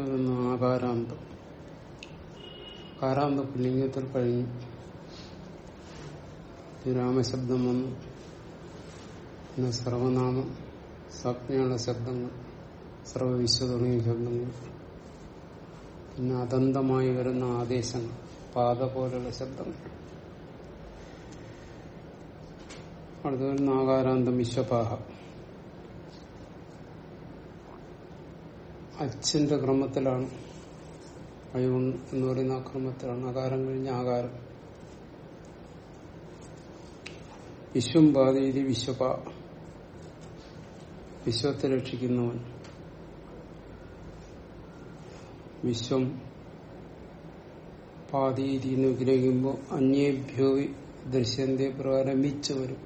വരുന്ന ആകാരാന്തം. ആകാരാന്ത പുല്ലിംഗത്തിൽ കഴിഞ്ഞു. രാമശബ്ദം വന്നു. പിന്നെ സർവനാമം സജ്ഞയുള്ള ശബ്ദങ്ങൾ സർവവിശ്വ തുടങ്ങിയ ശബ്ദങ്ങൾ. പിന്നെ അതന്തമായി വരുന്ന ആദേശങ്ങൾ പാത പോലുള്ള ശബ്ദങ്ങൾ. അടുത്ത വരുന്ന ആകാരാന്തം വിശ്വപാഹ. അച്ഛന്റെ ക്രമത്തിലാണ്. അയോൺ എന്ന് പറയുന്ന ആ ക്രമത്തിലാണ് അകാരം കഴിഞ്ഞ ആകാരം. വിശ്വം ബാധീതി വിശ്വപ. വിശ്വത്തെ രക്ഷിക്കുന്നവൻ. വിശ്വം പാതീതി എന്ന് വിഗ്രഹിക്കുമ്പോൾ അന്യേഭ്യോ ദൃശ്യന്റെ പ്രകാരം വിച്ച് വരും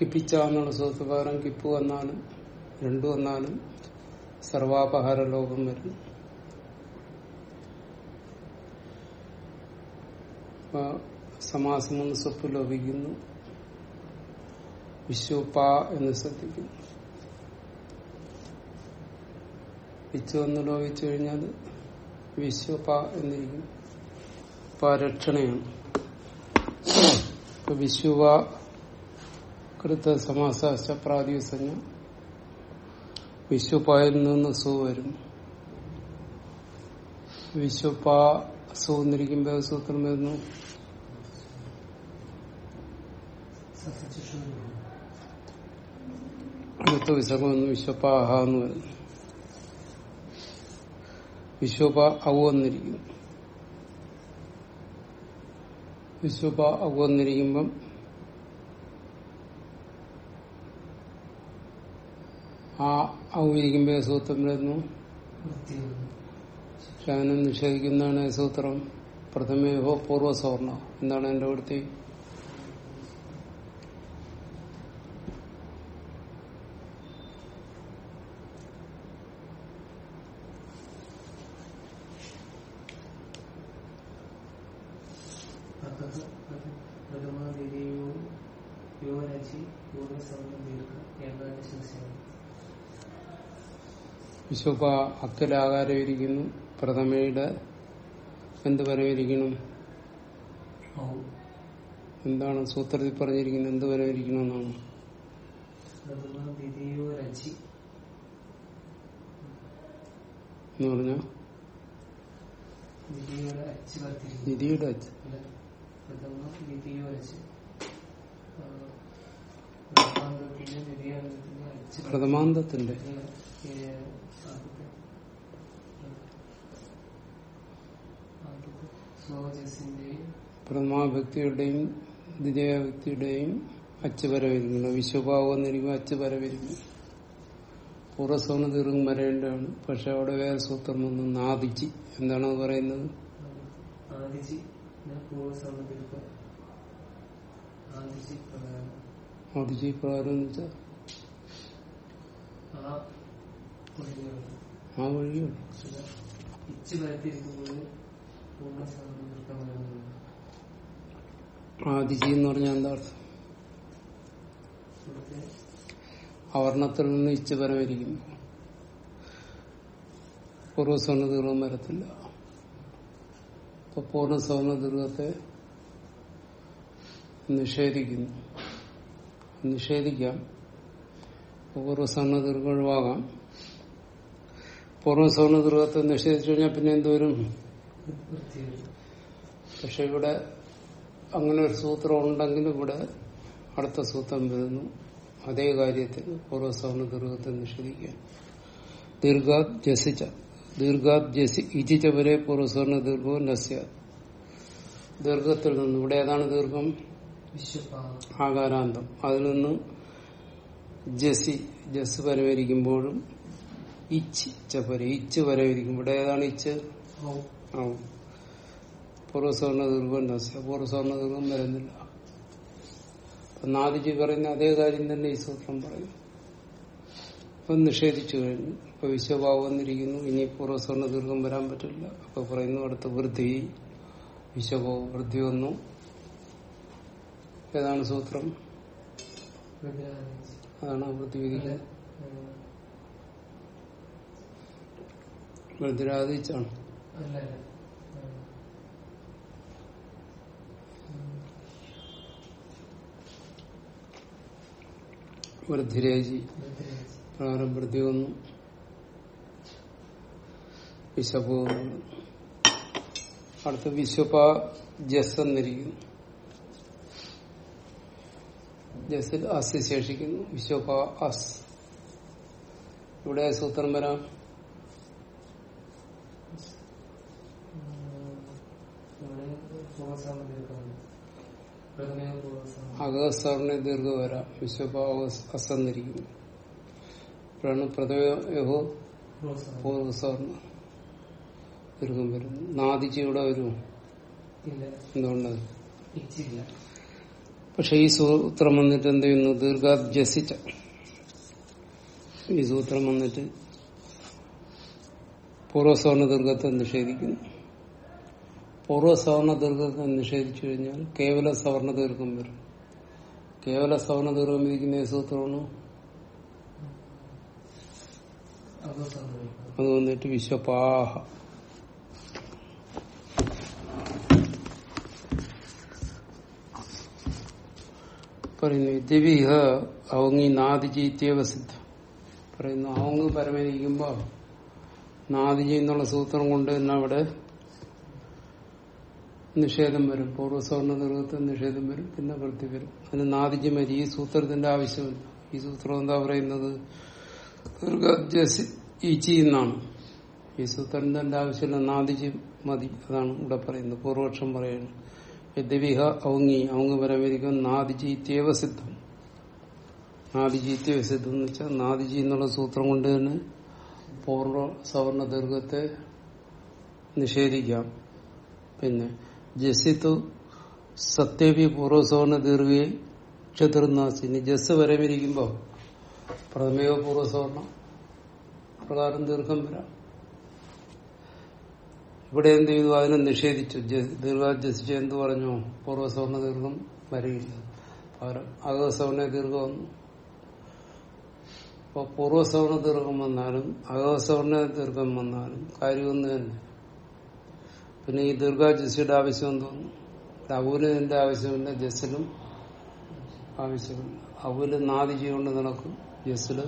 കിപ്പിച്ച എന്നുള്ള കിപ്പ് വന്നാലും രണ്ടു വന്നാലും സർവാപഹാര ലോകം അപ്പൊ സമാസം ഒന്ന് സ്വപ്പ് ലോപിക്കുന്നു വിശ്വപ്പ എന്ന് ശ്രദ്ധിക്കുന്നു. വിച്ചു എന്ന് ലോപിച്ചു കഴിഞ്ഞാൽ വിശ്വപ എന്നിരിക്കും പരക്ഷണയാണ് വിശ്വ കൃത സമാസ പ്രാതിസഞ്ജ വിശ്വപായിൽ നിന്ന് സു വരും. വിശ്വപ സു എന്നിരിക്കുമ്പോൾ സൂത്രം വരുന്നു. അടുത്ത വിസർഗം വന്നു. വിശ്വപാഹ എന്ന് വരുന്നു വിശ്വപ ഔ എന്നിരിക്കുന്നു വിശ്വപ ഔ എന്നിരിക്കുമ്പം ആ ഔ യസൂത്രം സൂത്രം വരുന്നു ശാനം നിഷേധിക്കുന്നതാണ് സൂത്രം പ്രഥമേഹോ പൂർവസവർണ എന്താണ് എന്റെ വൃത്തി? വിശ്വപ അത്തിലാകാരം ഇരിക്കുന്നു പ്രഥമയുടെ എന്ത് വരവിരിക്കണം എന്താണ് സൂത്രത്തിൽ പറഞ്ഞിരിക്കുന്നത്? എന്ത് വരവിരിക്കണമെന്നാണ് എന്ന് പറഞ്ഞ? നിധിയുടെ അച്ഛ പ്രഥമാന്തത്തിന്റെ പ്രഥമാഭക്തിയുടെയും ദ്വിതീയ വ്യക്തിയുടെയും അച്ച് വിശ്വഭാവം എന്നിരിക്കുമ്പോൾ അച്ച് വരവിരിക്കുന്നു പൂർവസവന ദീർഘം വരേണ്ടതാണ്. പക്ഷെ അവിടെ വേറെ സൂത്രം വന്നു നാദിച്ചി എന്താണ് അത് പറയുന്നത് ആദിജി പ്രകാരം. എന്ന് വെച്ചാൽ ആ വഴിയുള്ളൂ ആദിജി എന്ന് പറഞ്ഞാൽ എന്താ അർത്ഥം? അവർണത്തിൽ നിന്ന് ഇച്ഛപരമായിരിക്കും പൂർവസ്വർണ ദീർഘം വരത്തില്ല. ഇപ്പൊ പൂർണസ്വർണ ദീർഘത്തെ നിഷേധിക്കുന്നു. നിഷേധിക്കാം. പൂർവസ്വർണ ദീർഘം ഒഴിവാകാം. പൂർവസ്വർണ ദീർഘത്തെ നിഷേധിച്ചു കഴിഞ്ഞാൽ പിന്നെ എന്തോരും പക്ഷെ ഇവിടെ അങ്ങനെ ഒരു സൂത്രം ഉണ്ടെങ്കിൽ ഇവിടെ അടുത്ത സൂത്രം വരുന്നു. അതേ കാര്യത്തിൽ പൂർവസവർണ ദീർഘത്തെ നിഷേധിക്കാൻ. ദീർഘാത് ജസിച്ച ദീർഘാത് ജസി ഇജിച്ച വരെ പൂർവസവർണ ദീർഘവും നസ്യ. ദീർഘത്തിൽ നിന്ന് ഇവിടെ ഏതാണ് ദീർഘം? ആകാരാന്തം. അതിൽ നിന്ന് ജസി ജസ് വരവേരിക്കുമ്പോഴും ഇച്ച് ചപര ഇച്ച് വരവേരിക്കും ഇവിടെ ഏതാണ് ഇച്ച്? ആവും പൂർവസവർണ ദീർഘം പൂർവസവർണ ദീർഘം വരുന്നില്ല. നാദിജി പറയുന്ന അതേ കാര്യം തന്നെ ഈ സൂത്രം പറയും ഇപ്പം നിഷേധിച്ചു കഴിഞ്ഞു. ഇപ്പൊ വിശ്വഭാവം വന്നിരിക്കുന്നു. ഇനി പൂർവസ്വർണ ദീർഘം വരാൻ പറ്റില്ല. അപ്പൊ പറയുന്നു അടുത്ത വൃദ്ധി. വിശ്വഭാവം വൃദ്ധി വന്നു. ഏതാണ് സൂത്രം? അതാണ് വൃദ്ധി വിധിക്കുന്നത് അല്ല വൃദ്ധിരേജി. പ്രകാരം വൃദ്ധി വന്നു. വിശപ്പ് വന്നു. അടുത്ത വിശ്വപ ജസ് എന്നിരിക്കുന്നു. ജസിൽ അസ് ശേഷിക്കുന്നു. വിശ്വപ അസ്. ഇവിടെ സൂത്രം വരാം. അഗസ്സറിന് ദീർഘ വരാം. വിശ്വഭാവ അസ് എന്നിരിക്കുന്നു ഇപ്പോഴാണ് പ്രഥമയോ പൂർവസാമം പൂർവസാറിന് ദീർഘം വരും നാദിച്ച് ഇവിടെ വരും ഇല്ല എന്തുകൊണ്ട്? ഇച്ചില്ല പക്ഷെ ഈ സൂത്രം വന്നിട്ട് എന്ത് ചെയ്യുന്നു? ദീർഘാഭ്യസിച്ച ഈ സൂത്രം വന്നിട്ട് പൂർവസവർണ ദീർഘത്തെ നിഷേധിക്കുന്നു പൂർവസവർണ ദീർഘത്തെ നിഷേധിച്ചു കഴിഞ്ഞാൽ കേവല സവർണ ദീർഘം വരും. കേവല സവർണ ദീർഘം ഇരിക്കുന്ന സൂത്രമാണ്? അത് വന്നിട്ട് വിശ്വപാഹ. പറയുന്നു ദിവിഹ അവങ്ങി നാദിജീത്യവ സിദ്ധം. പറയുന്നു അവങ്ങ് പരമരിക്കുമ്പോ നാദിജി എന്നുള്ള സൂത്രം കൊണ്ട് തന്നെ അവിടെ നിഷേധം വരും. പൂർവസവർണ ദീർഘത്തിൽ നിഷേധം വരും. പിന്നെ വൃത്തി വരും. അതിന് നാദിജ്യം ഈ സൂത്രത്തിന്റെ ആവശ്യമില്ല. ഈ സൂത്രം എന്താ പറയുന്നത്? ഈച്ചി എന്നാണ്. ഈ സൂത്രത്തിന്റെ ആവശ്യമില്ല. നാദിജി മതി. അതാണ് ഇവിടെ പറയുന്നത്. പൂർവപക്ഷം പറയുന്നത് യദ്യവിഹ ഔങ്ങി. ഔങ്ങ് പരമരിക്കും നാദിജീത്യവ സിദ്ധം. നാദിജീത്യവ സിദ്ധം എന്ന് വെച്ചാൽ നാദിജി എന്നുള്ള സൂത്രം കൊണ്ട് തന്നെ പൂർവ സവർണ ദീർഘത്തെ നിഷേധിക്കാം. പിന്നെ ജസിത്തു സത്യവി പൂർവസവർണ ദീർഘയെ ക്ഷത്രുനാസി. ഇനി ജസ് വരവിരിക്കുമ്പോ പ്രഥമയോ പൂർവസവർണം പ്രകാരം ദീർഘം വരാം. ഇവിടെ എന്ത് ചെയ്തു? അതിനെ നിഷേധിച്ചു. ദീർഘാജസിച്ച് എന്ത് പറഞ്ഞു? പൂർവസവർണ ദീർഘം വരികയില്ല പകരം അകസവർണ ദീർഘം വന്നു. അപ്പൊ പൂർവസവർണ ദീർഘം വന്നാലും അകസവർണ ദീർഘം വന്നാലും കാര്യമൊന്നു തന്നെ പിന്നെ ഈ ദീർഘാജസിയുടെ ആവശ്യം എന്തോന്നു? അവൂലിന്റെ ആവശ്യമില്ല ജസ്സിലും ആവശ്യമില്ല. അവൂൽ നാദി കൊണ്ട് നടക്കും ജസ്സിൽ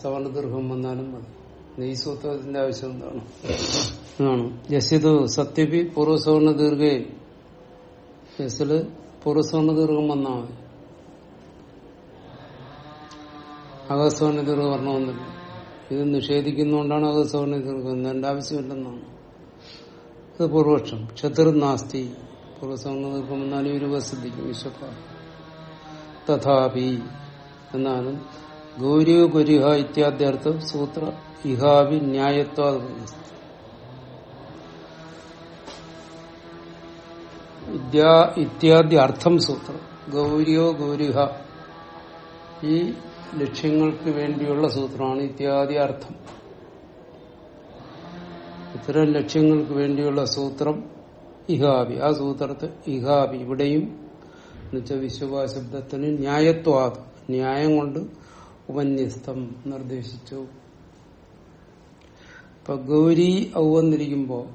സവർണ ദീർഘം വന്നാലും മതി. നെയ്സൂത്രത്തിന്റെ സൂത്രത്തിന്റെ ആവശ്യം എന്താണ്? ആണ് ജസ്സിത് സത്യപി പൂർവസവർണ ദീർഘയിൽ ജസ്സിൽ പൂർവസവർണ ദീർഘം വന്നാൽ മതി. അകസ്വർണ ദീർഘം വരണമെന്നില്ല. ഇത് നിഷേധിക്കുന്നതുകൊണ്ടാണ് അകസ്വർണ ദീർഘം എന്റെ ആവശ്യമില്ലെന്നാണ്. ഇത് പൂർവക്ഷം ക്ഷതിർ നാസ്തി പൂർവസവർണ ദീർഘം വന്നാലും ഇരുവ സിദ്ധിക്കും വിശ്വപ്പ തഥാപി എന്നാലും ഗൗരി ഗുരിഹ ഇത്യാദ്യർത്ഥം സൂത്ര ഇഹാവി ന്യായത്വ ഇത്യാദി അർത്ഥം സൂത്രം ഗൗരിയോ ഗൗരിഹ. ഈ ലക്ഷ്യങ്ങൾക്ക് വേണ്ടിയുള്ള സൂത്രമാണ് ഇത്യാദി അർത്ഥം. ഇത്തരം ലക്ഷ്യങ്ങൾക്ക് വേണ്ടിയുള്ള സൂത്രം ഇഹാബി. ആ സൂത്രത്തെ ഇഹാബി ഇവിടെയും എന്നുവെച്ചാൽ വിശ്വഭാശബ്ദത്തിന് ന്യായത്വാദ് ന്യായം കൊണ്ട് ഉപന്യസ്തം നിർദ്ദേശിച്ചു. ഇപ്പൊ ഗൗരി ഔ വന്നിരിക്കുമ്പോ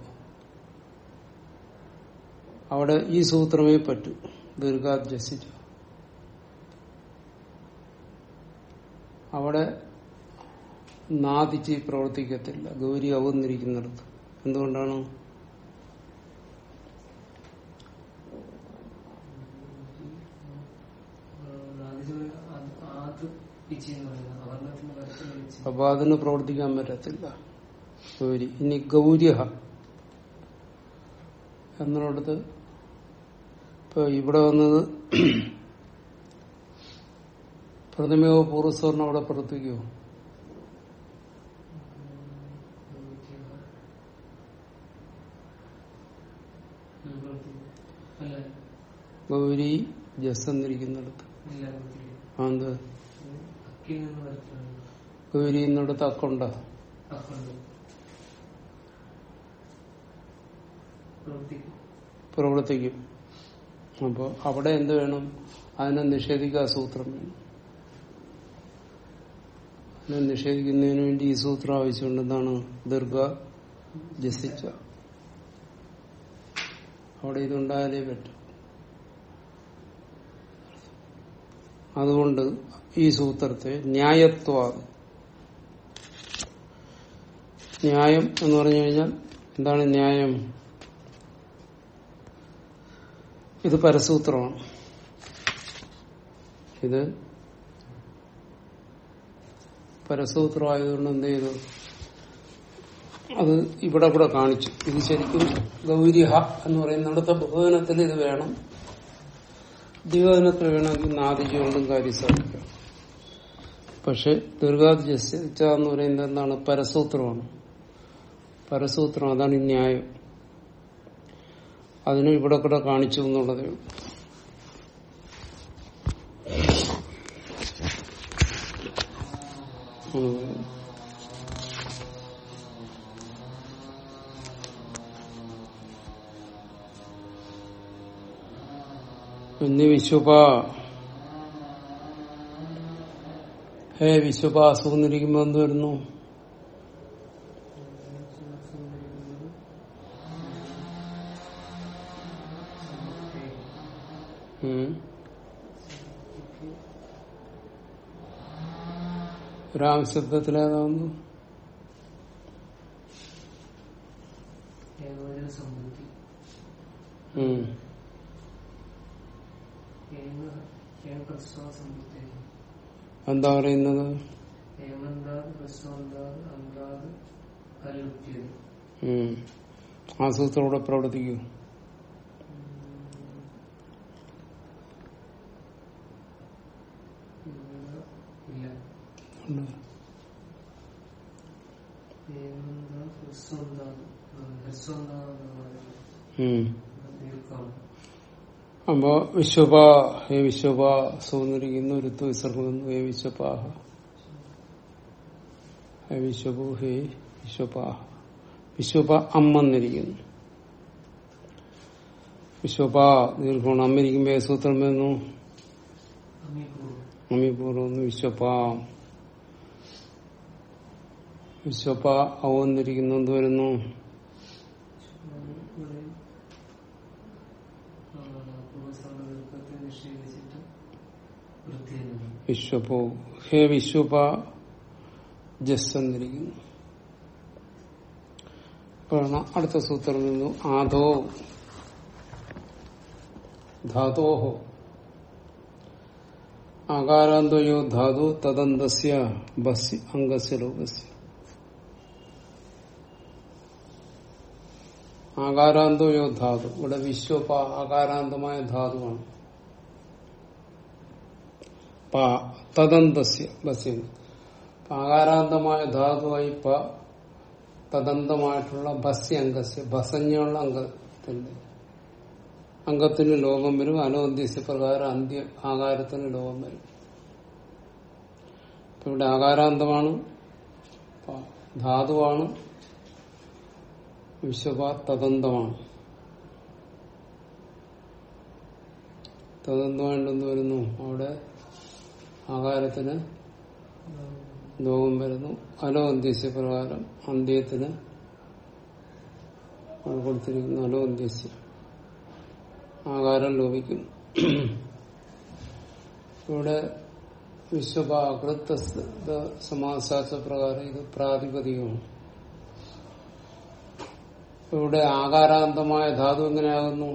അവിടെ ഈ സൂത്രമേ പറ്റൂ. ദീർഘാധ്യസിച്ചു അവിടെ നാദിച്ച് പ്രവർത്തിക്കത്തില്ല. ഗൗരി ഔന്നിരിക്കുന്നിടത്ത് എന്തുകൊണ്ടാണ്? അപ്പൊ അതിന് പ്രവർത്തിക്കാൻ പറ്റത്തില്ല. ഗൗരി. ഇനി ഗൗര്യ എന്നിടത്ത് ഇപ്പൊ ഇവിടെ വന്നത് പ്രഥമയോ പൂർവസ്വർണം അവിടെ പ്രവർത്തിക്കുമോ അല്ല ഗൗരി ജസ് എന്നിരിക്കുന്നിടത്ത്. ഗൗരി എന്നിടത്ത് അക്കുണ്ട പ്രവർത്തിക്കും. പ്രവർത്തിക്കും. അപ്പൊ അവിടെ എന്ത് വേണം? അതിനെ നിഷേധിക്കുക സൂത്രം വേണം. അതിനെ നിഷേധിക്കുന്നതിന് വേണ്ടി ഈ സൂത്രം ആവശ്യമുണ്ടെന്നാണ് ദീർഘ ജസിച്ച അവിടെ ഇതുണ്ടായാലേ പറ്റും. അതുകൊണ്ട് ഈ സൂത്രത്തെ ന്യായത്വ ന്യായം എന്ന് പറഞ്ഞു കഴിഞ്ഞാൽ എന്താണ് ന്യായം? ഇത് പരസൂത്രമാണ്. ഇത് പരസൂത്രമായതുകൊണ്ട് എന്ത് ചെയ്തു? അത് ഇവിടെ കൂടെ കാണിച്ചു. ഇത് ശരിക്കും ഗൗരിഹ എന്ന് പറയുന്നിടത്തെ ബഹുവനത്തിൽ ഇത് വേണം. ദിവനത്തിൽ വേണമെങ്കിൽ നാദിജി കൊണ്ടും കാര്യം സാധിക്കാം പക്ഷെ ദുർഗാദിച്ച എന്ന് പറയുന്നത് എന്താണ്? പരസൂത്രമാണ്. പരസൂത്രം അതാണ് ഈ ന്യായം. അതിന് ഇവിടെ കൂടെ കാണിച്ചു എന്നുള്ളതേ ഉള്ളൂ. പിന്നെ വിശുപ ഹേ വിശ്വപാസു എന്നിരിക്കുമ്പോ എന്ത് വരുന്നു? ഉം. രാമശബ്ദത്തിലേതാവുന്നു ഏകോചന സമ്പത്തി എന്താ പറയുന്നത്. ആ സൂത്രം ഇവിടെ പ്രവർത്തിക്കൂ. ഇല്ല. ഉണ്ട്. ഏമന്താത് ഹ്രസ്വന്താത് ഹ്രസ്വന്താത് എന്ന് പറയുന്നത് ഉം. ദീർഘമാണ് അപ്പോ വിശ്വപ ഹേ വിശ്വപ സൂന്നിരിക്കുന്നു ഋത്തു വിസർഗുന്നു ഹേ വിശ്വപാഹ ഹേ വിശ്വപു ഹേ വിശ്വപാഹ വിശ്വപ അമ്മെന്നിരിക്കുന്നു. വിശ്വപ ദീർഘമാണ് അമ്മിരിക്കുമ്പോ സൂത്രം വരുന്നു? അമ്മിപൂർവം. വിശ്വപാം. വിശ്വപ ഔന്നിരിക്കുന്നു എന്ത് വരുന്നു? വിശ്വപോ ഹേ വിശ്വപ ജസ് എന്നിരിക്കുന്നു അപ്പോഴാണ് അടുത്ത സൂത്രം നിന്നു ആദോ. ധാതോഹോ. ആകാരാന്തയോ ധാതു തദന്തസ്യ ബസ് അംഗസ്യ ലോകസ്യ. ആകാരാന്തയോ ധാതു. ഇവിടെ വിശ്വപ ആകാരാന്തമായ ധാതുവാണ്. പ തദന്തസ്യ ബസ്യം ആകാരാന്തമായ ധാതുവായി പ തദന്തമായിട്ടുള്ള ബസ്യ അംഗസ്യ ബസഞ്ഞുള്ള അംഗത്തിന്റെ. അംഗത്തിന് ലോകം വരും അനോദ്യസ്യ പ്രകാരം അന്ത്യ ആകാരത്തിന് ലോകം വരും. ഇവിടെ ആകാരാന്തമാണ് ധാതുവാണ് വിശ്വപ തദന്തമാണ്. തദന്തമായിട്ടെന്ന് വരുന്നു അവിടെ ആകാരത്തിന് ലോകം വരുന്നു അലോ അന്ത്യസ്യ പ്രകാരം അന്ത്യത്തിന് കൊടുത്തിരിക്കുന്നു. അലോ അന്ത്യസ്യ ആകാരം ലോപിക്കുന്നു ഇവിടെ വിശ്വപാകൃത്ത സമാസാസ പ്രകാരം ഇത് പ്രാതിപതികമാണ് ഇവിടെ ആകാരാന്തമായ ധാതു എങ്ങനെയാകുന്നു?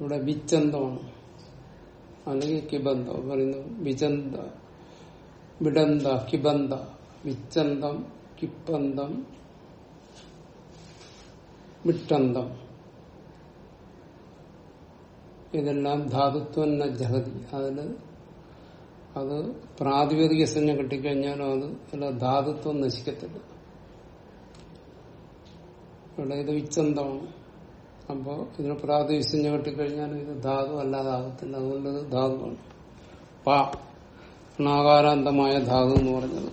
ഇവിടെ വിച്ചന്തമാണ് അല്ലെങ്കിൽ കിബന്ധം പറയുന്നു വിചന്ത വിടന്ത കിബന്ധ വിച്ചന്തം കിപ്പന്തം വിട്ടന്തം ഇതെല്ലാം ധാതുത്വം ജഗതി അതിൽ അത് പ്രാതിപതിക സംജ്ഞ കിട്ടിക്കഴിഞ്ഞാലും അത് അല്ല ധാതുത്വം നശിക്കത്തില്ല. ഇവിടെ ഇത് വിച്ചന്തമാണ് അപ്പോ ഇതിന് പ്രാതിപതിക സംജ്ഞ കിട്ടിക്കഴിഞ്ഞാലും ഇത് ധാതു അല്ലാതാകത്തില്ല അതുകൊണ്ട് ഇത് ധാതുവാണ്. പാ. ണാകാരാന്തമായ ധാതു എന്ന് പറഞ്ഞത്.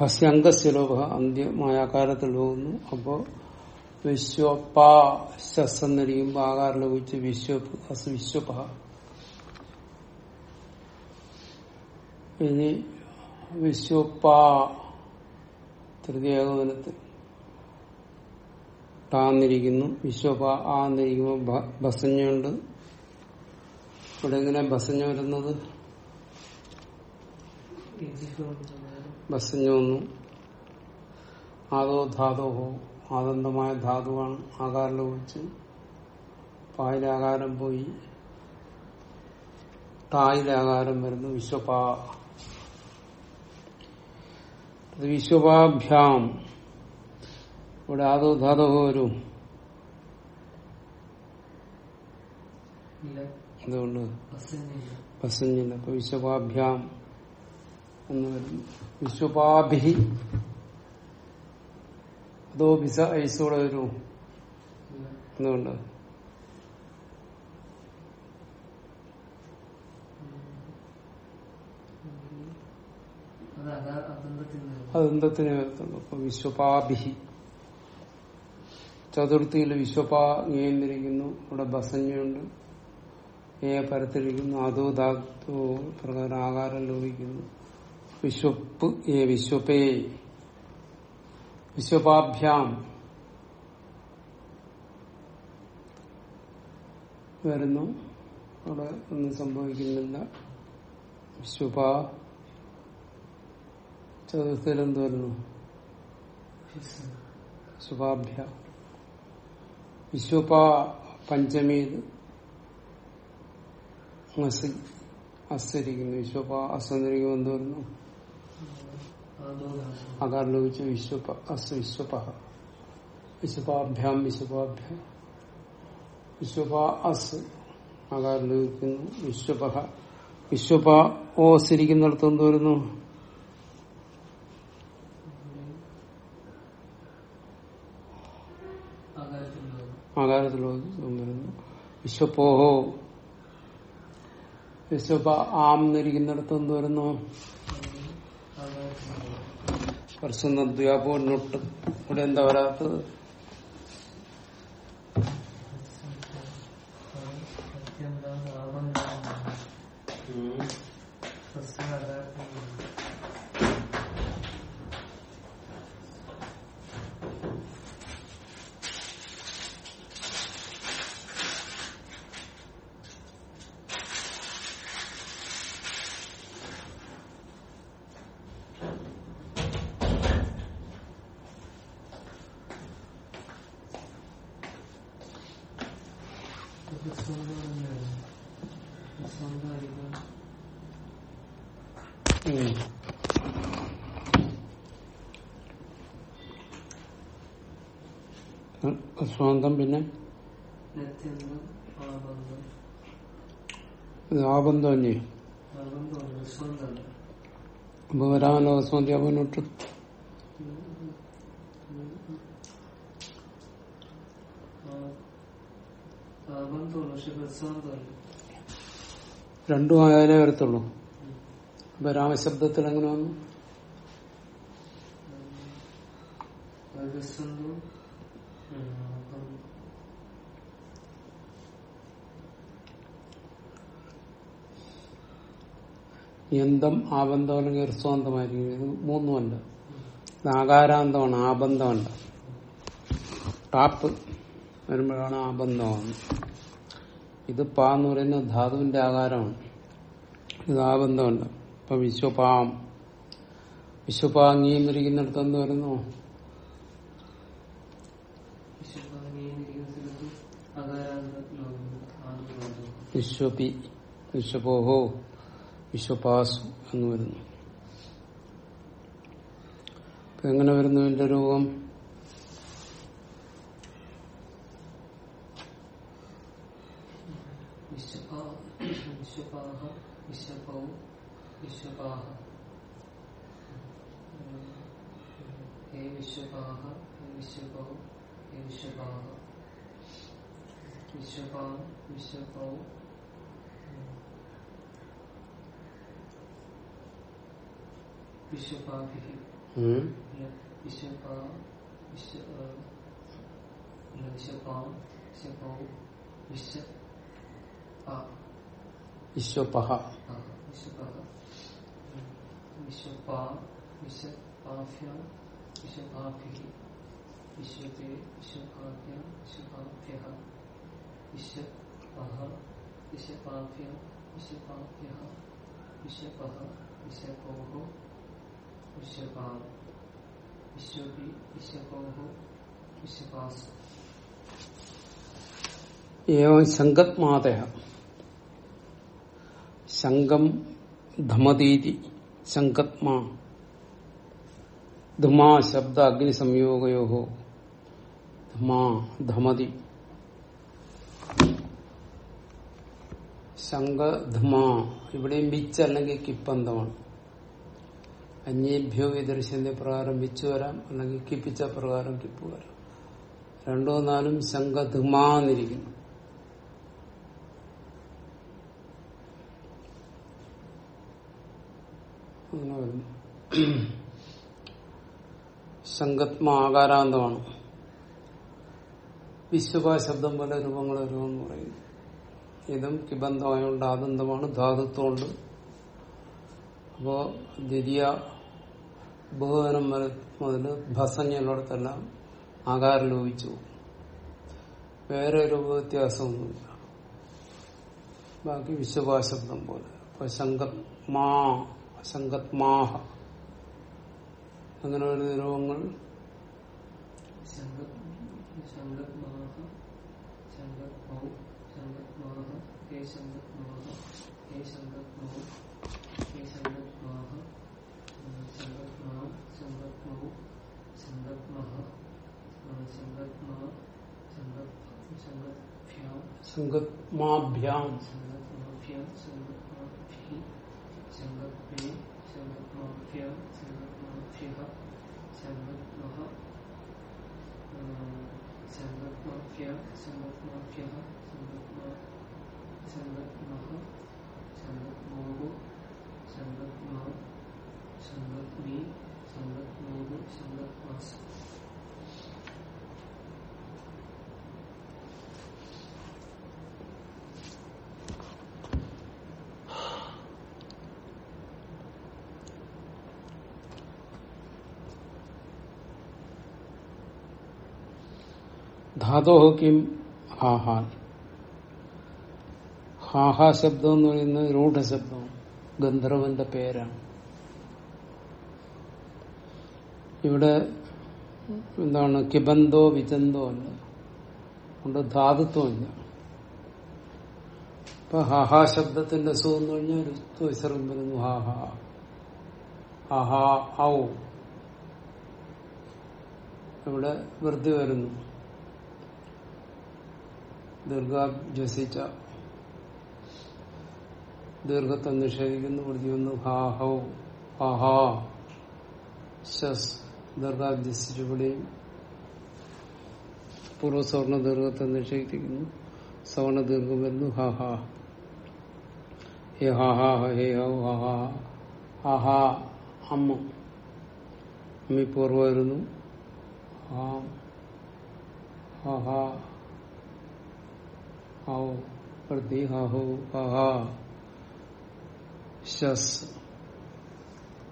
ഭസ്യംഗസ്യ ലോഭ അന്ത്യമായ ആകാരത്തിൽ പോകുന്നു. അപ്പോ വിശ്വപ്പ ശസ് എന്നിരിക്കുമ്പോ ആകാരം ലോപിച്ച് വിശ്വപ് അസ് വിശ്വപ. ഇനി വിശ്വപ്പ തൃതീയകോപനത്തിൽ ടാന്നിരിക്കുന്നു വിശ്വപ ആന്നിരിക്കുമ്പോൾ ബസഞ്ഞുണ്ട് ഇവിടെ എങ്ങനെ ബസഞ്ഞ വരുന്നത്? ബസഞ്ഞ വന്നു. ആദോ ധാതോഹോ. ആദന്തമായ ധാതുവാണ് ആകാരം വെച്ച് പായിലാകാരം പോയി. തായിലാകാരം വരുന്നു. വിശ്വപാ അത് വിശ്വപാഭ്യാം. ഇവിടെ ആദോ ധാതോഹോ ഒരു അതുകൊണ്ട് അസന്നില്ല അപ്പൊ വിശ്വപാഭ്യാം എന്ന് വരുന്നു. വിശ്വപാഭി അതോ വിസ ഐസോടെ വരൂ. എന്തുകൊണ്ട്? അതെന്തത്തിനെ വരത്തുള്ളൂ അപ്പൊ വിശ്വപാഭിഹി ചതുർത്ഥിയിൽ വിശ്വപാ നിയന്ത്രിക്കുന്നു ഇവിടെ ബസഞ്ഞുണ്ട് ഏ പരത്തിരിക്കുന്നു. അതോ ധാതു പ്രകാരം ആകാരം ലോപിക്കുന്നു. വിശ്വപ്പ് ഏ വിശ്വപേ. വിശ്വപാഭ്യാം. വരുന്നു. അവിടെ ഒന്നും സംഭവിക്കുന്നില്ല. വിശ്വപാ ചതുർത്ഥയിൽ എന്ത് വരുന്നു ശുഭാഭ്യ. വിശ്വപ പഞ്ചമി അസി അസ്സരിക്കുന്നു വിശ്വപ അസ്സന്നിരിക്കും എന്ത് വരുന്നു അകാർ ലോപിച്ച് വിശ്വപ അസ് വിശ്വപ. വിശ്വപാഭ്യാം വിശ്വപാഭ്യ. വിശ്വപ അസ് അകാർ ലോപിക്കുന്നു വിശ്വപ വിശ്വപ ഓസിരിക്കുന്നിടത്ത് എന്ത് വരുന്നു ആകാരത്തിലുള്ളത് ആകാരത്തിൽ വരുന്നു വിശ്വപോഹോ വിശ്വപ ആം എന്ത് വരുന്നു. സ്പർശനദ്വ്യാപോ നൊട്ട് ഇവിടെ എന്താ വരാത്തത്? സ്വന്തം പിന്നെ ആബന്ധം സ്വന്തമല്ല അപ്പൊ വരാമല്ലോ സ്വന്തം നൊട്ട് ആബന്ധമാണ് പക്ഷെ പ്രസ്വാന്തമല്ല രണ്ടും ആയാലേ വരത്തുള്ളൂ അപ്പൊ രാമശബ്ദത്തിൽ എങ്ങനെ വന്നു പ്രസ്വന്തവും അപ്പം യന്തം ആബന്ധം അല്ലെങ്കിൽ ഹൃസ്വാന്തമായിരിക്കും. ഇത് മൂന്നുമല്ല ഇത് ആകാരാന്തമാണ് ആബന്ധമല്ല ടാപ്പ് വരുമ്പോഴാണ് ആബന്ധമാണ്. ഇത് പാ എന്ന് പറയുന്ന ധാതുവിന്റെ ആകാരമാണ്. ഇത് ആബന്ധമല്ല ഇപ്പൊ വിശ്വപാം. വിശ്വപാങ്ങി എന്നിരിക്കുന്നിടത്ത് എന്ത് വരുന്നു? വിശ്വപി. വിശ്വപോഹോ. വിശ്വപാസു എന്ന് വരുന്നു. എങ്ങനെ വരുന്നു എന്റെ രൂപം? വിശ്വപാ വിശ്വപാഹ വിശ്വപൗ വിശ്വപാഹ വിശ്വപാഹ ഹേ വിശ്വപൗ ഹേ വിശ്വപാഹ വിശ്വപാ വിശ്വപൗ വിശ്വപാഭി ഉം. വിശ്വപാ വിശ്വ വിശ്വപാ വിശ്വപൗ വിശ്വ ആ വിശ്വപഹ ആ, വിശ്വപഹ വിശ്വപാ വിശ്വപാഭ്യ വിശ്വപാഭ്യ വിശ്വപഹ വിശ്വപഹ വിശ്വപാ വിശ്വപി വിശ്വപൗഹ വിശ്വപാസ് ഏവം ശങ്കത്മാതയ ശങ്കം ധമതീതി ശങ്കത്മാ ധുമാ ശബ്ദ അഗ്നി സംയോഗയോ ധമാ ധമതി. ശങ്കധുമാ ഇവിടെയും ബിച്ച് അല്ലെങ്കിൽ കിപ്പന്തമാണ്. അന്യേഭ്യോ വിദർശന്റെ പ്രകാരം വിച്ചു വരാം അല്ലെങ്കിൽ കിപ്പിച്ച പ്രകാരം കിപ്പ് വരാം. രണ്ടോ നാലും ശങ്കധുമാന്നിരിക്കുന്നു ശങ്കത്മ ആകാരാന്തമാണ് വിശ്വഭാ ശബ്ദം പോലെ രൂപങ്ങൾ വരുമെന്ന് പറയുന്നു. ഇതും കിബന്ധമായോണ്ട് ആദന്തമാണ് ധാതുത്വമുണ്ട്. അപ്പോ ദ്വിതീയ ബഹുവനം മുതൽ ഭസഞ്ഞുള്ളിടത്തെല്ലാം ആകാരം ലോപിച്ചു വേറെ ഒരു വ്യത്യാസമൊന്നുമില്ല. ബാക്കി വിശ്വഭാശബ്ദം പോലെ. ശങ്കത്മാ അങ്ങനെ ഒരു രൂപങ്ങൾ സംഗത്ഭ്യാം സംഗത്മാഭ്യാം സംഗത്മാഭ്യാം ധാതോ കിം? ഹാഹാൻ ഹാഹാ ശബ്ദം എന്ന് പറയുന്നത് രൂഢശബ്ദം ഗന്ധർവന്റെ പേരാണ്. ഇവിടെ എന്താണ്? കിബന്തോ വിചന്തോ അല്ല. അതുകൊണ്ട് ധാതുത്വമില്ല. ഇപ്പൊ ഹാഹാ ശബ്ദത്തിന്റെ സു എന്ന് കഴിഞ്ഞാൽ ഒരു വിസർഗം വരുന്നു. ഹാഹാ ഹാഹാ ഔ. ഇവിടെ വൃത്തി വരുന്നു. ദീർഘാഭ്യസിച്ച ദീർഘത്തെ നിഷേധിക്കുന്നു വൃത്തി വന്നു ഹാ ഹൗ ഹാഹാ ശസ് ദീർഘാഭ്യസിച്ച് ഇവിടെയും പൂർവസവർണ ദീർഘത്തെ നിഷേധിക്കുന്നു. സവർണ ദീർഘം വരുന്നു. ഹാ ഹാ. ഹേ ഹാ ഹാ ഹേ ഹൗ ഹാ ഹാ. ഹാ ഹാ അമ്മ. അമ്മി പൂർവം വരുന്നു. ഹാം ഹാ. ഹാ ഔ വൃത്തി ഹാഹു ശസ്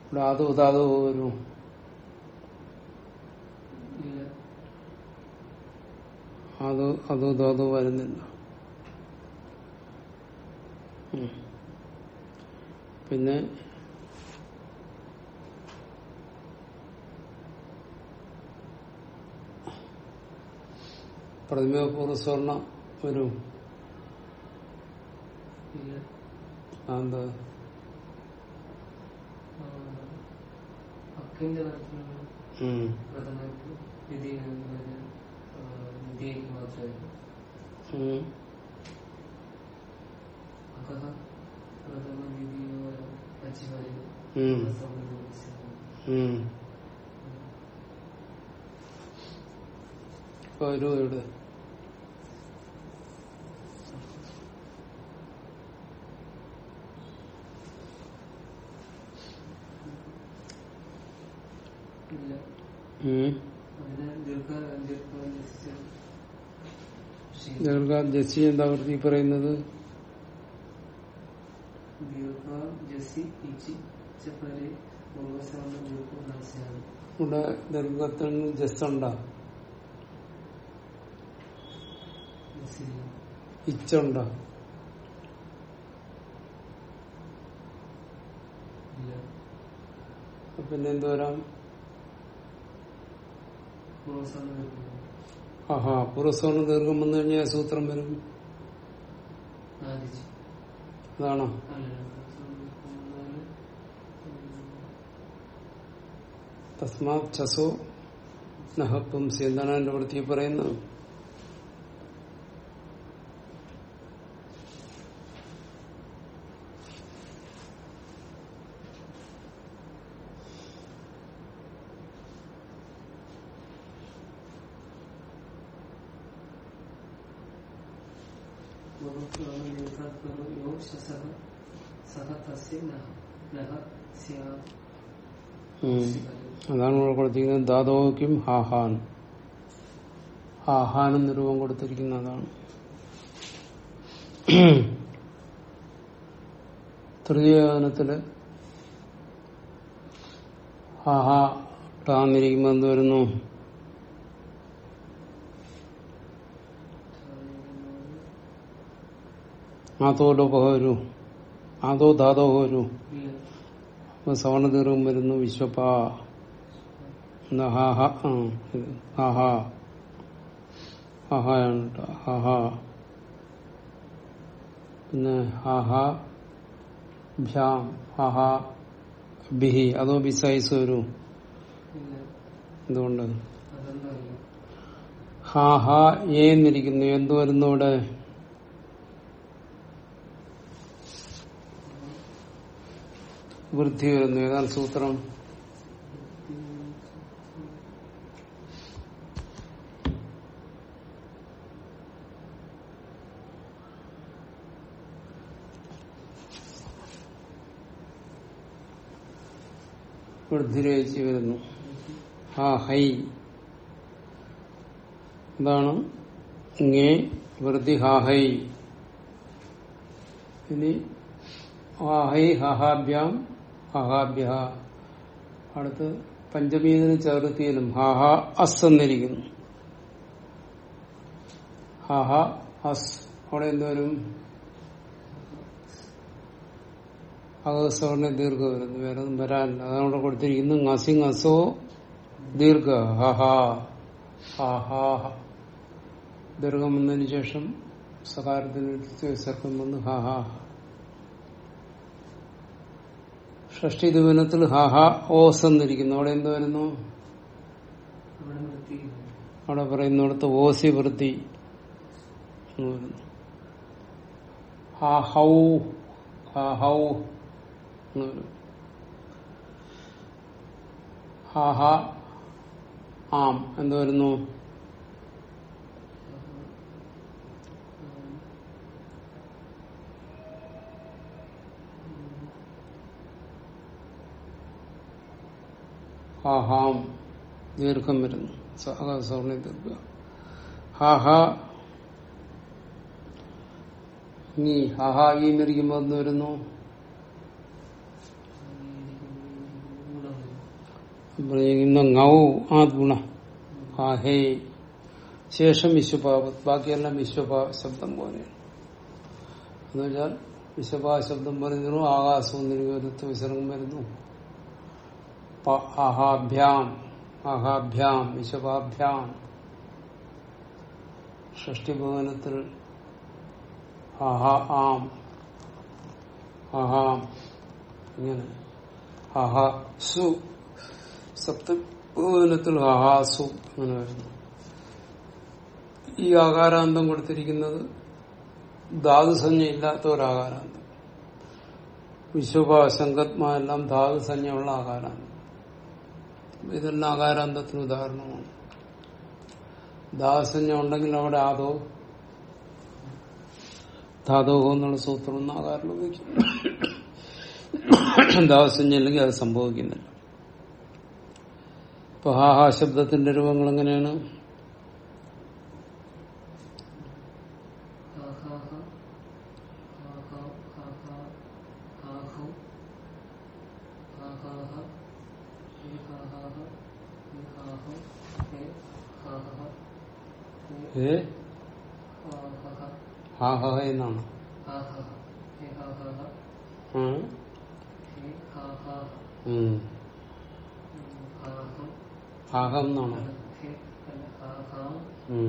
ഇവിടെ അത് ഉദാത് വരും അത് അത് ഉദാത് വരുന്നില്ല. പിന്നെ പ്രതിമപൂർവസ്വർണ വരും. ഇപ്പൊ ഒരു ഇവിടെ ഉം. അതിനെ ദീർഘ ജസി എന്താ വൃത്തി പറയുന്നത്? ഇവിടെ ദീർഘത്തിന് ജസ് ഇച്ചുണ്ട പിന്നെ എന്ത് വരാം ആഹാ പുറസ്വർണ ദീർഘം വന്നു കഴിഞ്ഞാൽ സൂത്രം വരും. അതാണോ? തസ്മാ ചസോ നഹപ്പുംസി എന്താണ് എന്റെ വൃത്തി പറയുന്നത്. അതാണ് ഇവിടെ കൊടുത്തിരിക്കുന്നത്. ദാതോക്കും ഹാഹാൻ. ഹാഹാൻ എന്ന രൂപം കൊടുത്തിരിക്കുന്ന അതാണ്. തൃതീയഗാനത്തിൽ ഹാഹാ ടാന്നിരിക്കുമ്പോ എന്ത് വരുന്നു? ആതോ ലോപഹ വരൂ ആതോ ധാതോഹരു സവർണ ദീർഘം വരുന്നു വിശ്വപ പിന്നെ ബിഹി അതോ ബിസൈസ് വരൂ. എന്തുകൊണ്ട്? ഹാ ഹാ ഏന്നിരിക്കുന്നു. എന്ത് വരുന്നു ഇവിടെ വൃദ്ധി വരുന്നു. ഏതാണ് സൂത്രം? വൃദ്ധിരേച്ചി വരുന്നു. ആ ഹൈ. എന്താണ്? ഇങ്ങേ വൃദ്ധി ഹാഹൈ ഇനി ഹൈ ഹഹാഭ്യാം ഹഹാഭ്യ അടുത്ത് പഞ്ചമീതിന് ചേർത്തിയിലും ഹാഹ അസ് എന്നിരിക്കുന്നു ഹാഹ അസ് അവിടെ എന്തോരും അകസ്വർണ ദീർഘ വരുന്നു. വേറെ ഒന്നും വരാനില്ല. അതാണ് അവിടെ കൊടുത്തിരിക്കുന്നു അസിങ് അസോ ദീർഘ. ഹഹാ. ഹാഹാ. ദീർഘം വന്നതിന് ശേഷം സകാരത്തിന് വിസർഗം വന്ന് ഹാഹാ. ഷഷ്ടി ദിവനത്തിൽ ഹഹ ഓസ് എന്നിരിക്കുന്നു. അവിടെ എന്ത് വരുന്നു? അവിടെ പറയുന്നിടത്ത് ഓസി വൃത്തി ഹാ ഹാ ഹാ ആം. എന്ത് വരുന്നു? ഹാ ഹാം ദീർഘം വരുന്നു. സഹകസവർണി ദീർഘ ഹാ ഹാ നീ ഹാ ഹാ ഈ എന്നിരിക്കുമ്പോ എന്ന് വരുന്നു. പറയുന്ന ngൗ ആ ഗുണ. ഹാ ഹേ ശേഷം വിശ്വഭാവത് ബാക്കിയെല്ലാം വിശ്വഭാവ ശബ്ദം പോലെയാണ് എന്ന് വിശ്വഭാവ ശബ്ദം പറയുന്നു ആകാശവും നിരുവരുത്ത് വിസർഗം വരുന്നു. അഹാഭ്യാം അഹാഭ്യാം വിശ്വപാഭ്യാം ഷഷ്ടിഭവനത്തിൽ അഹ ആം അഹാം ഇങ്ങനെ. അഹ സു. സപ്തഭവനത്തിൽ അഹാസു അങ്ങനെ വരുന്നു. ഈ ആകാരാന്തം കൊടുത്തിരിക്കുന്നത് ധാതുസഞ്ജ ഇല്ലാത്ത ഒരു ആകാരാന്തം വിശ്വപ ശങ്കത്മ എല്ലാം ധാതുസഞ്ജയുള്ള ആകാരാന്തം. ഇതെല്ലാം ആകാരാന്തത്തിന് ഉദാഹരണമാണ്. ദാസന്യം ഉണ്ടെങ്കിൽ അവിടെ ആദോ. ധാതോഹോ എന്നുള്ള സൂത്രം ഒന്ന് ആകാരം ഉപയോഗിക്കും ദാസന്യം അല്ലെങ്കിൽ അത് സംഭവിക്കുന്നില്ല. ഇപ്പൊ ഹാഹാ ശബ്ദത്തിന്റെ രൂപങ്ങൾ എങ്ങനെയാണ്? ഹേ ഹേ ഏ എന്നാണ്. ഹേ? ഹേ. ആഹം ഹാഹം എന്നാണ് ഹേ.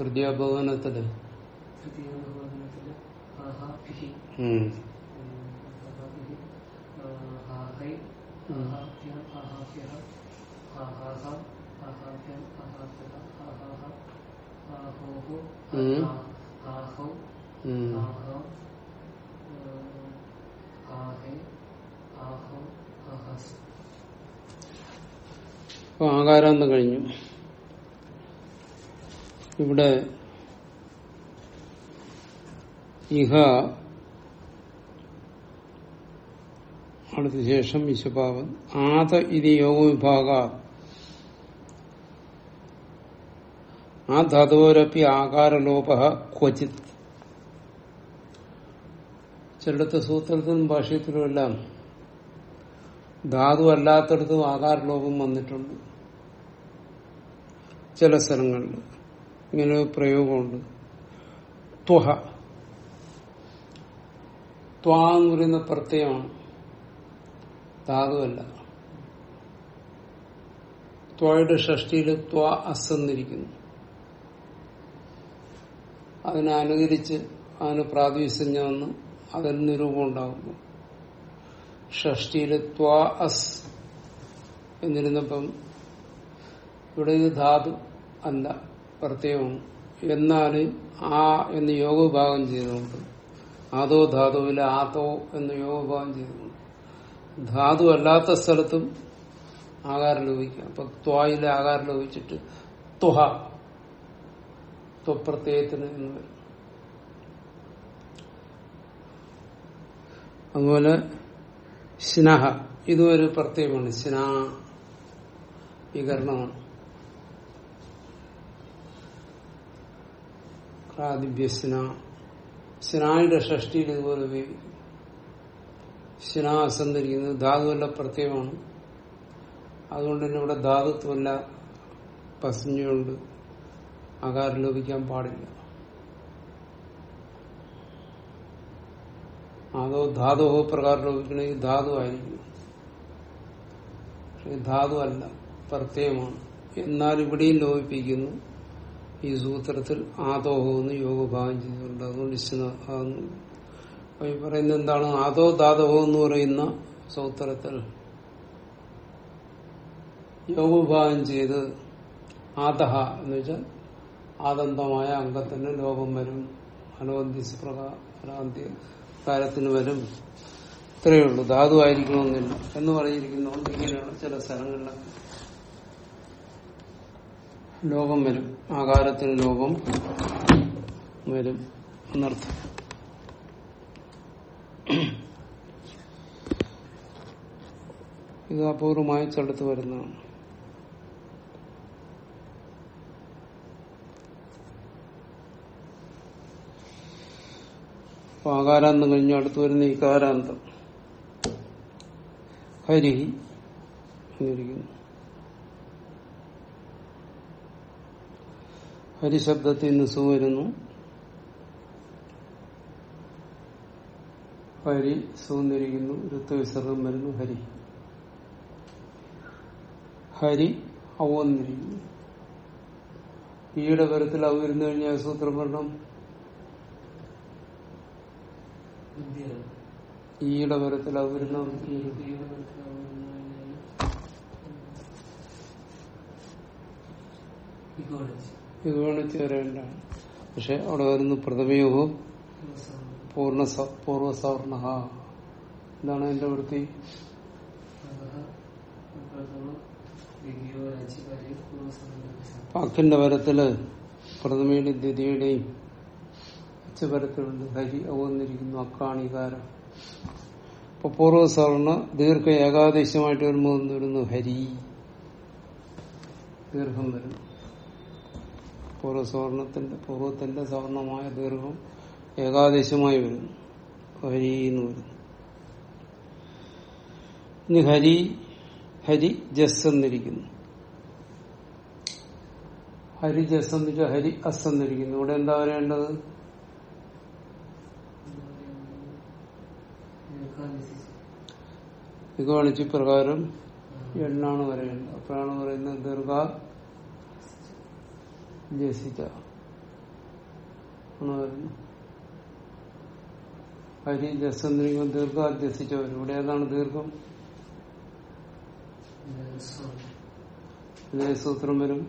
തൃതീയ ഭവനത്തിൽ തൃതീയ ബഹുവചനത്തിൽ ആഹാഭിഃ ഉം. ആഹാഭിഃ ആഹൈ ഉം. ആഹാഭ്യം ആഹാഹ ആഹാഭ്യം ആഹാഭ്യഃ ആഹാഹ ആഹോഃ ഉം. ആഹൗ ഉം. ആഹം ആഹേ ആഹം ആഹസ് അപ്പൊ കഴിഞ്ഞു ഇവിടെ ഇഹ അടുത്തശേഷം ശേഷം ആത ഇത് യോഗവിഭാഗ ആ ധാതുവരപ്പി ആകാരലോപ ക്വചിത്. ചിലടത്ത് സൂത്രത്തിലും ഭാഷ്യത്തിലും എല്ലാം ധാതു അല്ലാത്തടത്തും ആകാരലോപം വന്നിട്ടുണ്ട്. ചില സ്ഥലങ്ങളിൽ. ഇങ്ങനെ ഒരു പ്രയോഗമുണ്ട്. ത്വഹ. ത്വാ എന്ന് പറയുന്ന പ്രത്യയമാണ്. ധാതുവല്ല. ത്വയുടെ ഷഷ്ടിയിൽ ത്വ അസ് എന്നിരിക്കുന്നു അതിനെ അനുകരിച്ച് അതിന് പ്രാതിസഞ്ജ വന്ന് അതിൽ നിരൂപം ഉണ്ടാകുന്നു. ഷഷ്ടിയിൽ ത്വ അസ് എന്നിരുന്നപ്പം ഇവിടെ ഇത് ധാതു അല്ല. പ്രത്യേകമാണ് എന്നാൽ ആ എന്ന് യോഗവിഭാഗം ചെയ്തുകൊണ്ട് ആദോ ധാതുവിൽ ആതോ എന്ന് യോഗവിഭാഗം ചെയ്തുകൊണ്ട്. ധാതു അല്ലാത്ത സ്ഥലത്തും ആകാരം ലോപിക്കുക അപ്പൊ ത്വായിലെ ആകാരം ലോപിച്ചിട്ട് ത്വഹ ത്വപ്രത്യയത്തിന് എന്ന് വരും. അതുപോലെ സ്നഹ ഇതും ഒരു പ്രത്യയമാണ്. സ്നാ വികരണമാണ്. പ്രാതിഭ്യസ്ന സ്നായുടെ ഷഷ്ടിയിൽ ഇതുപോലെ ഉപയോഗിക്കും സ്നാ അസന്നിരിക്കുന്നത് ധാതുവല്ല പ്രത്യയമാണ് അതുകൊണ്ട് തന്നെ ഇവിടെ ധാതുത്വമല്ല പസഞ്ഞുകൊണ്ട് ആകാരം ലോപിക്കാൻ പാടില്ല. അതോ ധാതുവോ പ്രകാരം ലോപിക്കണമെങ്കിൽ ധാതു ആയിരിക്കും. പക്ഷെ ധാതു അല്ല പ്രത്യയമാണ് എന്നാൽ ഇവിടെയും ലോപിപ്പിക്കുന്നു. ഈ സൂത്രത്തിൽ ആദോഹമെന്ന് യോഗഭാവം ചെയ്തിട്ടുണ്ട് അതുകൊണ്ട് ഇഷ്ട അപ്പൊ ഈ പറയുന്നത് എന്താണ്? ആദോ ധാതോഹോ എന്ന് പറയുന്ന സൂത്രത്തിൽ യോഗഭാവം ചെയ്ത് ആദഹ എന്ന് വെച്ചാൽ ആദന്തമായ അംഗത്തിന് ലോകം വരും അനോന്തിസ് പ്രകാരാന്തി കാലത്തിന് വരും. ഇത്രയേ ഉള്ളൂ. ധാതു ആയിരിക്കണമെന്നില്ല. എന്ന് പറഞ്ഞിരിക്കുന്നതുകൊണ്ട് ഇങ്ങനെയുള്ള ചില സ്ഥലങ്ങളിലൊക്കെ ലോകം വരും. ആകാരത്തിന് ലോകം വരും എന്നർത്ഥം. ഇത് അപൂർവമായി ചെടുത്ത് വരുന്നതാണ്. അപ്പൊ ആകാരാന്തം കഴിഞ്ഞു അടുത്ത് വരുന്ന ഇകാരാന്തം ഹരി എന്നിരിക്കുന്നു ഹരിശബ്ദത്തിൽ നിന്ന് സു വരുന്നു. ഹരി സൂന്നിരിക്കുന്നു ഋത്വവിസർഗം വരുന്നു ഹരി. ഹരി ഔന്നിരിക്കുന്നു ഈയുടെ പരത്തിൽ ഔ ഇരുന്നു കഴിഞ്ഞാൽ സൂത്രം വരണം വിദ്യയാണ് ഈയുടെ പരത്തിൽ ഔ ഇരുന്ന ഇത് വേണിച്ച് വരേണ്ടതാണ് പക്ഷെ അവിടെ വരുന്നു പ്രഥമയോഹോ പൂർണ പൂർവസവർണ എന്താണ് എന്റെ വൃത്തി? വാക്കിന്റെ പരത്തിൽ പ്രഥമയുടെയും ദ്വിതിയുടെയും ഉച്ചപരത്തിലുണ്ട് ഹരി അവന്നിരിക്കുന്നു അക്കാണികാരം. അപ്പൊ പൂർവസവർണ ദീർഘ ഏകാദേശമായിട്ട് വരുമ്പോൾ വരുന്നു ഹരി. ദീർഘം വരുന്നു. പൂർവസവർണത്തിന്റെ പൂർവത്തിന്റെ സവർണമായ ദീർഘം ഏകാദേശമായി വരുന്നു. ഹരി എന്ന് വരുന്നു. ഇനി ഹരി ഹരി ജസ് എന്നിരിക്കുന്നു. ഹരി ജസ് എന്നിട്ട് ഹരി അസ് എന്നിരിക്കുന്നു. ഇവിടെ എന്താ പറയേണ്ടത് ഇത് കാണിച്ച് പ്രകാരം എണ്ണാണ് വരേണ്ടത്. അപ്പോഴാണ് പറയുന്നത് ദീർഘ വരുന്നത് ഹരി ജസ് എന്നിരിക്കുമ്പോൾ ദീർഘ അധ്യസിച്ച വരും ഇവിടെ ഏതാണ് ദീർഘം? സൂത്രം വരും.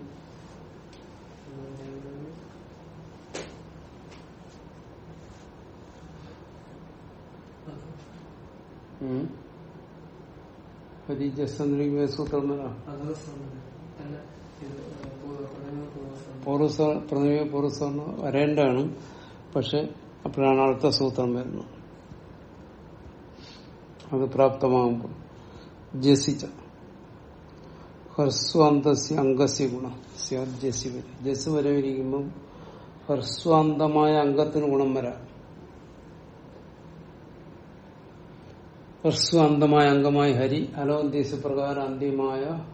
ഹരി ജസ് എന്നിരിക്കുമ്പോൾ ഏത് സൂത്രം വരാം. പൂർവസ പ്രഥമ പൂർവസവർണ വരേണ്ടതാണ്. പക്ഷെ അപ്പോഴാണ് അടുത്ത സൂത്രം വരുന്നത്. അത് പ്രാപ്തമാകുമ്പോൾ. ജസിച്ച. ഹർസ്വാന്തസ്യ അംഗസ്യ ഗുണം. സ്യാദ് ജസി വരെ. ജസ് വരെ ഇരിക്കുമ്പം ഹർസ്വാന്തമായ അംഗത്തിന് ഗുണം വരാം. ഹർസ്വാന്തമായ അംഗമായ ഹരി അലോന്തീസ് പ്രകാരം അന്ത്യമായ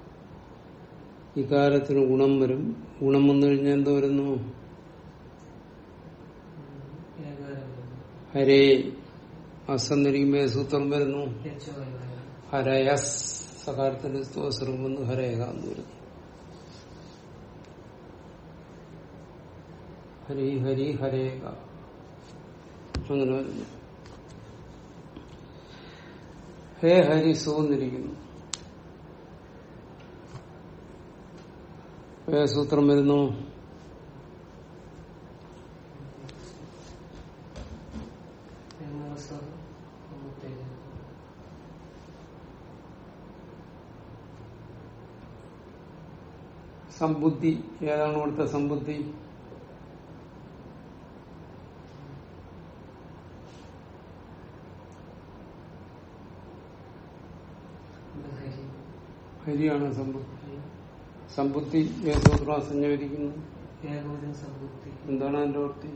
ഇകാരത്തിന് ഗുണം വരും. ഗുണം വന്നു കഴിഞ്ഞാൽ എന്ത് വരുന്നു? ഹരേ. അസന്നിരിക്കുമ്പോ സൂത്രം വരുന്നു? ഹരയസ്. സകാരത്തിന്റെ സ്തോസ്രം വന്ന്. ഹരേക എന്ന് വരുന്നു. ഹരി ഹരി ഹരേക. അങ്ങനെ വരുന്നു. ഹേ ഹരി സൂന്നിരിക്കുന്നു സൂത്രം വരുന്നു. സമ്പുദ്ധി ഏതാണ് ഇവിടുത്തെ സമ്പുദ്ധി ഹരിയാണ് സമ്പുദ്ധി സമ്പുദ്ധി ഏകവചന സമ്പുദ്ധി എന്താണ് അതിന്റെ വൃത്തി?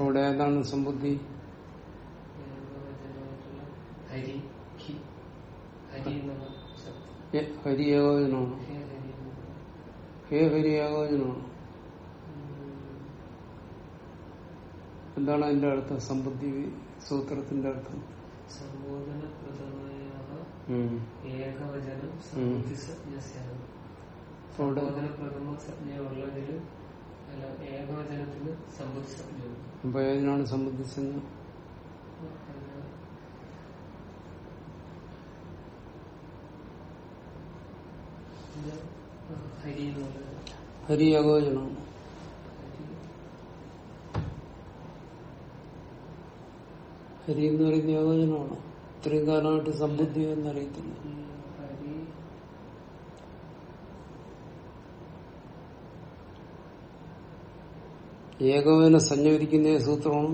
ഇവിടെ ഏതാണ് സമ്പുദ്ധി ഹരി ഏകോചനമാണ് ഹേ ഹരി ഏകോചനമാണ് എന്താണ് അതിന്റെ അർത്ഥം? സമ്പുദ്ധി സൂത്രത്തിന്റെ അർത്ഥം. ഏകവചനം ഏകവചനത്തിന് ഏതിനാണ് സംബന്ധിച്ചത് പിന്നെ, ഹരി ഏകവചനം ഹരി എന്ന് പറയുന്ന ഏകോചനമാണ് ഇത്രയും കാലമായിട്ട് സമ്പുദ്ധി എന്നറിയത്തില്ല. ഏകോപന സഞ്ചരിക്കുന്ന സൂത്രമാണ്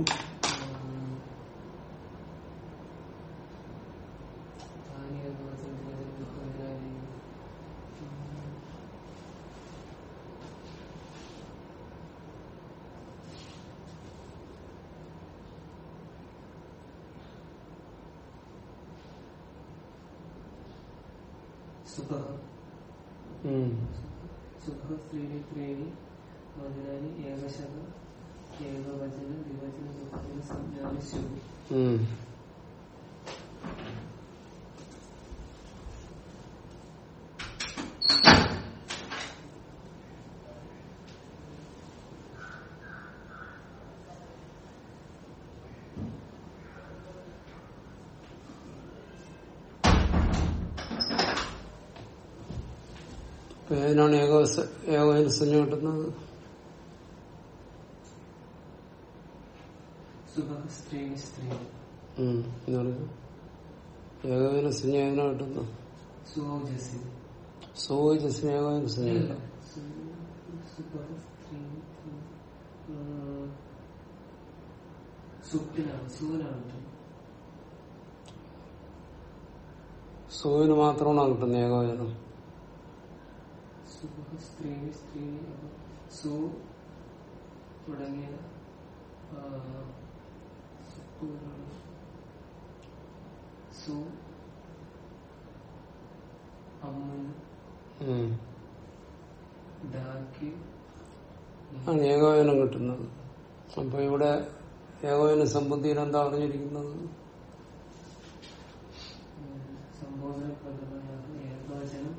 അപ്പൊ ഏകോസ ഏകവസ ഏകോപന സഞ്ജ കിട്ടുന്നത്. ഏതിനാ സൂവിന് മാത്രമാണ് കിട്ടുന്നത് ഏകവചനം സ്ത്രീ സ്ത്രീ അപ്പൊ സു തുടങ്ങിയ. സു ആണ് ഏകവചനം കിട്ടുന്നത്. അപ്പൊ ഇവിടെ ഏകോപന സംബന്ധിയിൽ എന്താ പറഞ്ഞിരിക്കുന്നത്? സംബോധന പ്രധാനമാണ് ഏകവചനം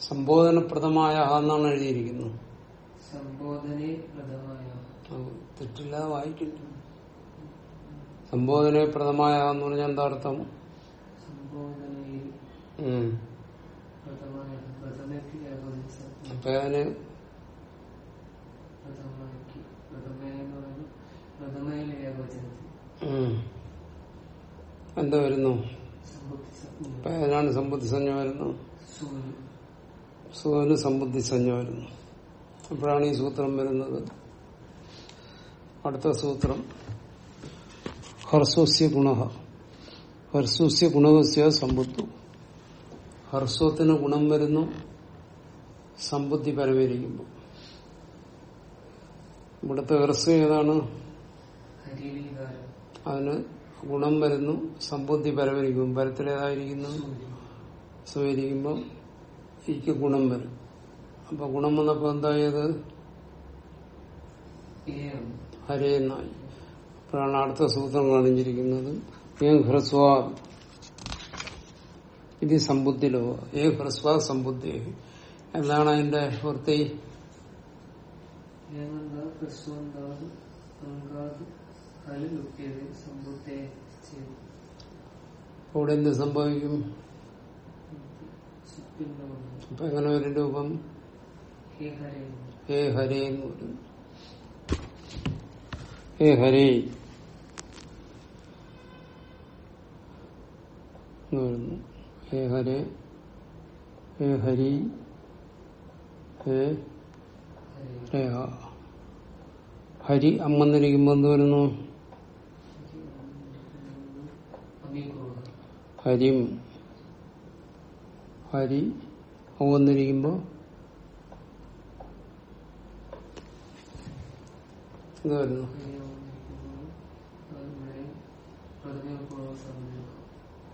സംബോധനപ്രദമായ ആ എന്നാണ് എഴുതിയിരിക്കുന്നത്. തെറ്റില്ലാതെ വായിക്കുന്നു സംബോധനപ്രദമായ എന്ന് പറഞ്ഞാൽ എന്താ അർത്ഥം? അപ്പൊ അതിന് എന്താ വരുന്നു? അപ്പൊ അതിനാണ് സമ്പത്തി സഞ്ജ വരുന്നു? സുഖന് സമ്പുദ്ധി സഞ്ജ വരുന്നു. അപ്പോഴാണ് ഈ സൂത്രം വരുന്നത്. അടുത്ത സൂത്രം. ഹർസോസ്യ ഗുണ ഹർസോസ്യ ഗുണവസ്യ സമ്പുദ്ധു. ഹർസ്വത്തിന് ഗുണം വരുന്നു. സമ്പുദ്ധി പരമേരിക്കുമ്പോൾ ഇവിടുത്തെ ഹർസ്വം ഏതാണ്? അതിന് ഗുണം വരുന്നു സമ്പുദ്ധി പരമരിക്കും. പരത്തിലേതായിരിക്കുന്നു? സ്വീകരിക്കുമ്പോൾ എനിക്ക് ഗുണം വരും. അപ്പൊ ഗുണം വന്നപ്പോ എന്തായത്? ഹരേന്നായി അപ്പോഴാണ് അടുത്ത സൂത്രം കാണിച്ചിരിക്കുന്നത്. ഏ ഹ്രസ്വാ. ഇത് സമ്പുദ്ധിലോ ഏ ഹ്രസ്വാ സമ്പുദ്ധി. എന്താണ് അതിന്റെ വൃത്തി? പ്രസ്വന്താത് അവിടെ എന്ത് സംഭവിക്കും? അപ്പൊ എങ്ങനെ ഒരു രൂപം? ഹേ ഹരേ എന്ന് പറയുന്നു ഹേ ഹരേ ഹേ ഹരേ ഹേ ഹരി ഹേ ഹരി അമ്മന്നിരിക്കുമ്പോ എന്ത് വരുന്നു ഹരിം ഹരി വന്നിരിക്കുമ്പോ എന്ത് വരുന്നു.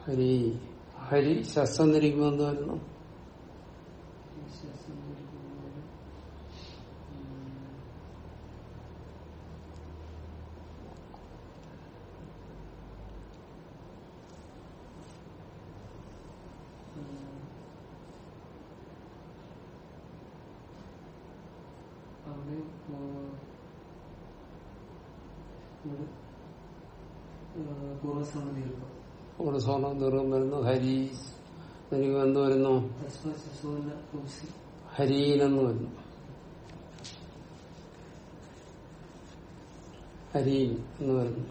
ഹരി ഹരി ശസ്സം തിരിക്കുമ്പോ എന്ത് വരുന്നു അവിടെ പൂർവസമതി എടുക്കും ഇവിടെ സ്വർണം ദീർഘം വരുന്നു ഹരി എനിക്ക് എന്ത് വരുന്നു. ഹരീനെന്ന് വരുന്നു. ഹരി എന്ന് വരുന്നു.